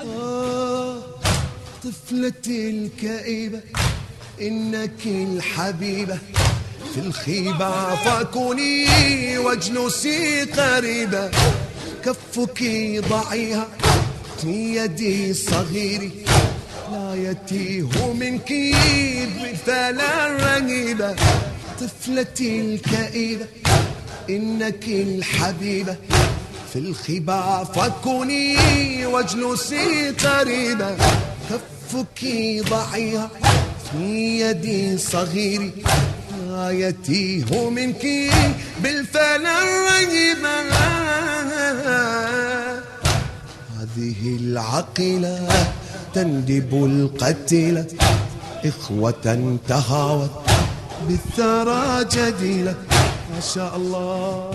آه طفلتي الكئيبة إنك الحبيبة. في الخيبة فكوني واجلسي قريبة. كفك ضعيها في يدي صغيري. لا يتيه منك بفلا رهيبة طفلتي الكئيبة إنك الحبيبة. في الخبا فكوني واجلسي قريبة كفك ضعيها في يدي صغيري. يتيه منك بالفلا الرهيبة هذه العقلة تندب القتيلة إخوة تهاوت بالثرى جديلة. ما شاء الله.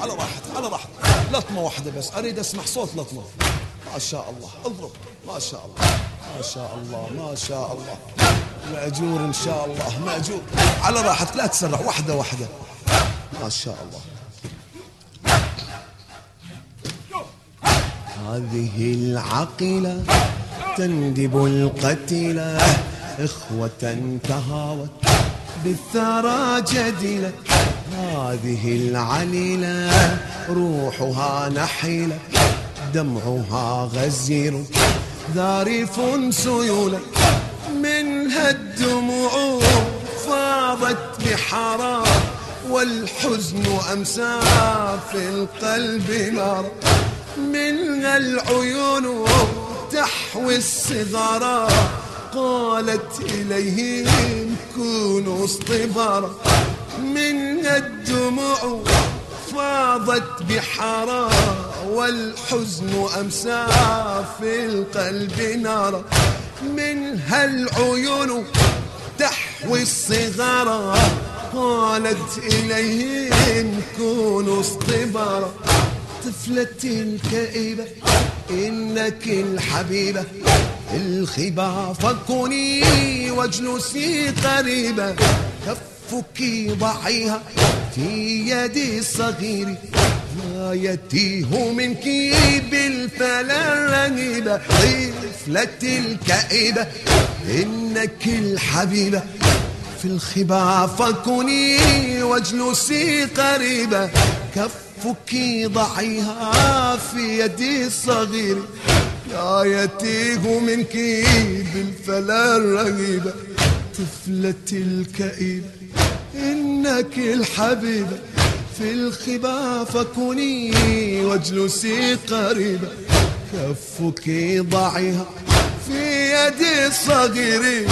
على راحتك على راحتك. لطمة واحدة بس. أريد أسمع صوت لطمة. ما شاء الله. اضرب. ما شاء الله. ما شاء الله. ما شاء الله. مأجور إن شاء الله. مأجور. على راحتك. لا تسرع واحدة واحدة. ما شاء الله. هذه العقلة تندب القتيلة. إخوة تهاوت بالثرى جديلة. هذه العليلة روحها نحيلة دمعها غزير ذارف سيولة منها الدموع فاضت بحرام والحزن أمسى في القلب نار. منها العيون تحوي الصغار قالت إليهم كونوا اصطبارا منها الدموع فاضت بحرا والحزن أمسى في القلب نارا. منها العيون تحوي الصغار قالت إليهم كونوا اصطبارا. طفلتي الكئيبة إنك الحبيبة الخبا فكوني واجلسي قريبة كفك ضعيها في يدي الصغير. لا يتيه منك بالفلا الرهيبة طفلتي الكئيبة. إنك الحبيبة. في الخبا فكوني واجلسي قريبة كفك ضعيها في يدي الصغير. لا يتيه منك بالفلا الرهيبة طفلتي الكئيبة. إنك الحبيبة في الخبا فكوني واجلسي قريبة كفك ضعيها في يدي الصغير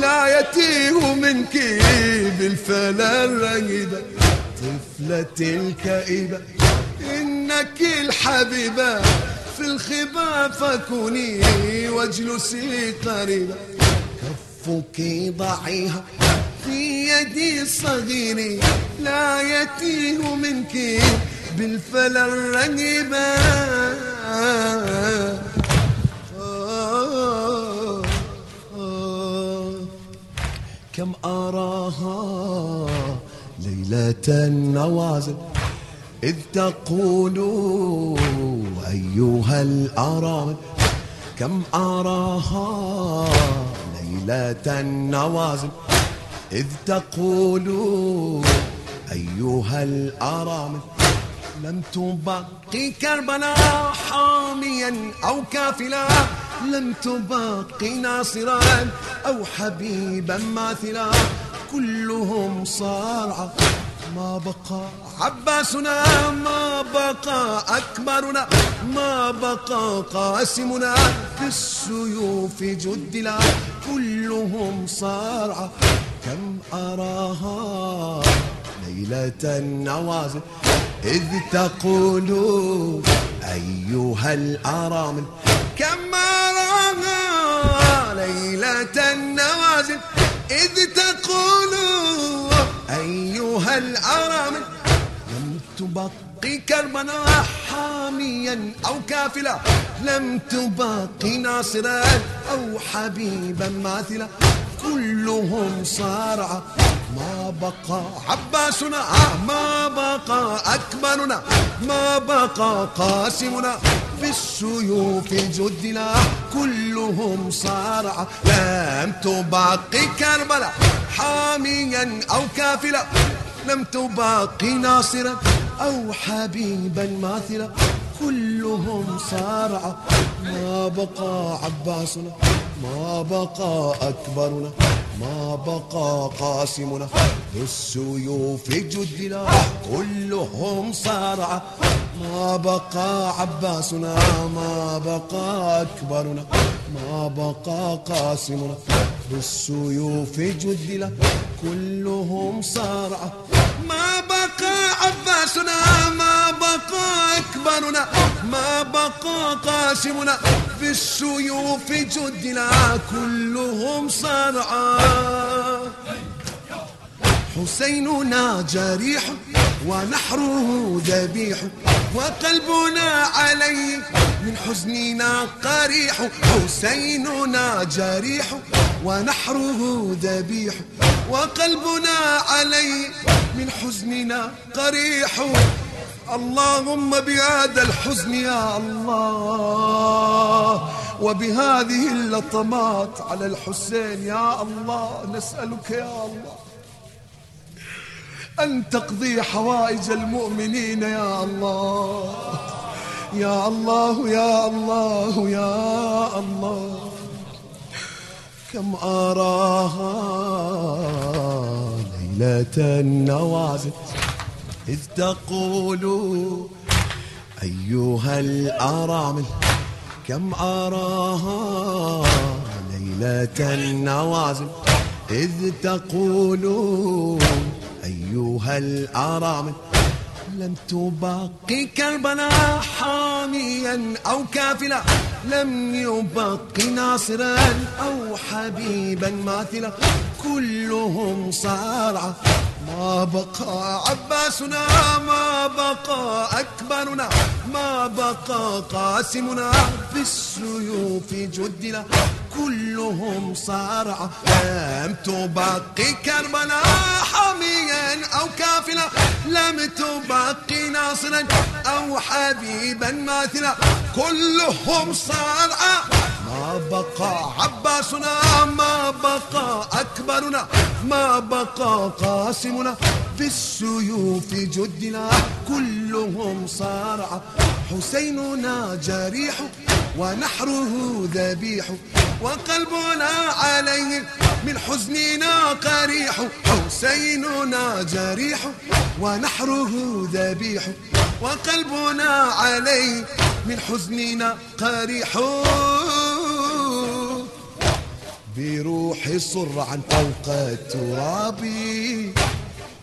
لا يتيه منك بالفلا الرهيبة طفلتي الكئيبة إنك الحبيبة في الخبا فكوني واجلسي قريبا كفك ضعيها في يدي الصغير لا يتيه منك بالفلا الرهيبة كم أراها ليلة النوازل إذ تقول أيها الأرامل كم أراها ليلة النوازل إذ تقول أيها الأرامل لم تبقي كربلاء حاميا أو كافلا لم تبقي ناصرا أو حبيبا ماثلا كلهم صارعة ما بقى عباسنا ما بقى أكبرنا ما بقى قاسمنا. في السيوف جدلا كلهم صارعة كم أراها ليلة النوازل إذ تقول أيها الأرامل كم أراها ليلة النوازل إذ تقول أيها الأرامل لم تبقي كربنا حاميا أو كافلا لم تبقي ناصرا أو حبيبا ماثلا كلهم صارعة ما بقى عباسنا ما بقى أكبرنا ما بقى قاسمنا. في السيوف جدنا كلهم صارع. لم تبقي كربلاء حاميا أو كافلا. لم تبقي ناصرا أو حبيبا ماثلا. كلهم صارع. ما بقى عباسنا. ما بقى أكبرنا ما بقى قاسمنا. بالسيوف جدنا كلهم صارع. ما بقى عباسنا ما بقى أكبرنا ما بقى قاسمنا. بالسيوف جدنا كلهم صارع. ما بقى عباسنا ما بقى أكبرنا ما بقى قاسمنا. في السيوف جدنا كلهم صرعا حسيننا جريح ونحره ذبيح وقلبنا عليه من حزننا قريح. حسيننا جريح ونحره ذبيح وقلبنا عليه من حزننا قريح. اللهم بهذا الحزن يا الله وبهذه اللطمات على الحسين يا الله نسألك يا الله أن تقضي حوائج المؤمنين يا الله. يا الله يا الله يا الله. كم أراها ليلة النوازل. إذ تقول أيها الأرامل كم أراها ليلة النوازل إذ تقول أيها الأرامل لم تبقي كربنا حاميا أو كافلا لم يبق ناصرا أو حبيبا ماثلا كلهم صارعة ما بقى عباسنا ما بقى أكبرنا ما بقى قاسمنا في السيوف جدنا. كلهم صارعة لم تبقي كربنا حاميا أو كافلا. لم تبقي ناصرا أو حبيبا ماثلا. كلهم صارعة ما بقى عباسنا ما بقى أكبرنا. ما بقى قاسمنا في السيوف جدنا كلهم صارع. حسيننا جريح ونحره ذبيح. وقلبنا عليه من حزننا قريح. حسيننا جريح ونحره ذبيح. وقلبنا عليه من حزننا قريح. بروحي صر عن فوق التراب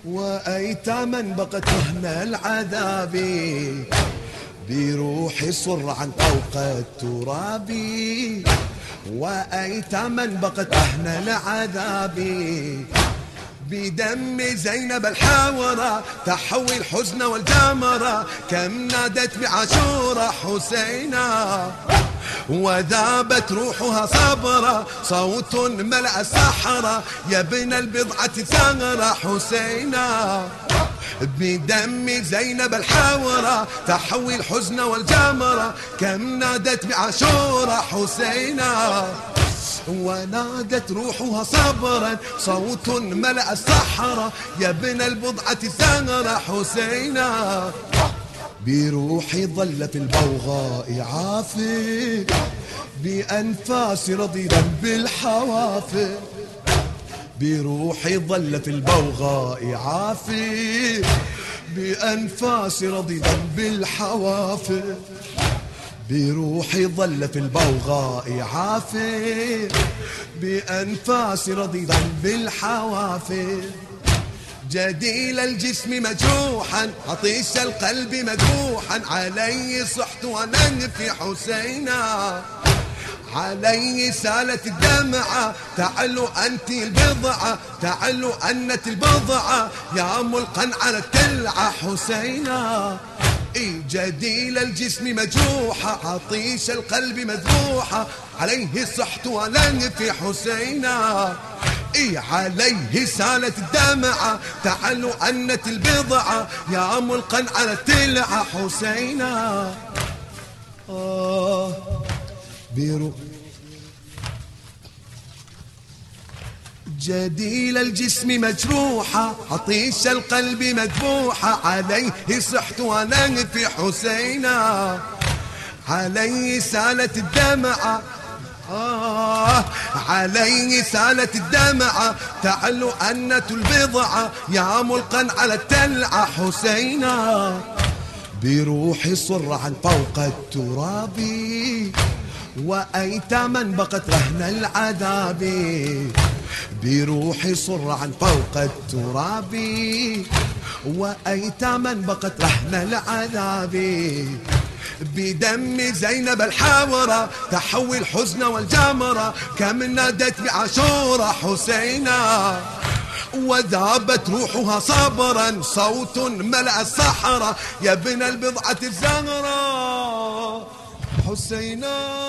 وأيتاما بقت هنا العذاب. بروحي صر عن فوق التراب وأيتاما بقت هنا العذاب. بدم زينب الحاورة تحوي الحزن والجمرة كم نادت بعاشورة حسينا وذابت روحها صبرا صوت ملأ السحرة. يا ابن البضعة ثغرة حسينا بدم زينب الحاورة تحوي الحزن والجمرة. كم نادت بعاشورة حسينا ونادت روحها صبرا. صوت ملأ السحرة. يا ابن البضعة ثغرة حسينا بروحي ظل في البوغاء عافي بأنفاس رضيدا بالحوافي بروحي ظل في البوغاء عافي بأنفاس رضيدا بالحوافي بروحي ظل في البوغاء عافي بأنفاس رضيدا بالحوافي جديل الجسم مجروحا عطيش القلب مجروحا علي صحت وننفي حسينا علي سالت الدمعة تعلو أنت البضعة تعلو أنت البضعة. يا ملقا على التلعة حسينا إيه جديل الجسم مجروحة عطيش القلب مذبوحة عليه صحت ولن في حسينا إي عليه سالت الدمعة. تعالوا أنت البضعة يا ملقا على التلعة. حسينا. آه. بيرو. جديل الجسم مجروحة عطيش القلب مذبوحة عليه صحت وأنا في حسينا. علي سالت الدمعة. آه. علي سالت الدمعة تعلوا أنة البضعة يا ملقا على التلعة حسينا. بروحي صرعا فوق التراب وأيتاما بقت رهن العذاب. بروحي صرعا فوق التراب وأيتاما بقت رهن العذاب. بدم زينب الحاورة تحوي الحزن والجمرة كم نادت بعاشورة حسينا وذابت روحها صبرا صوت ملأ الصحراء يا ابن البضعة الزهراء حسينا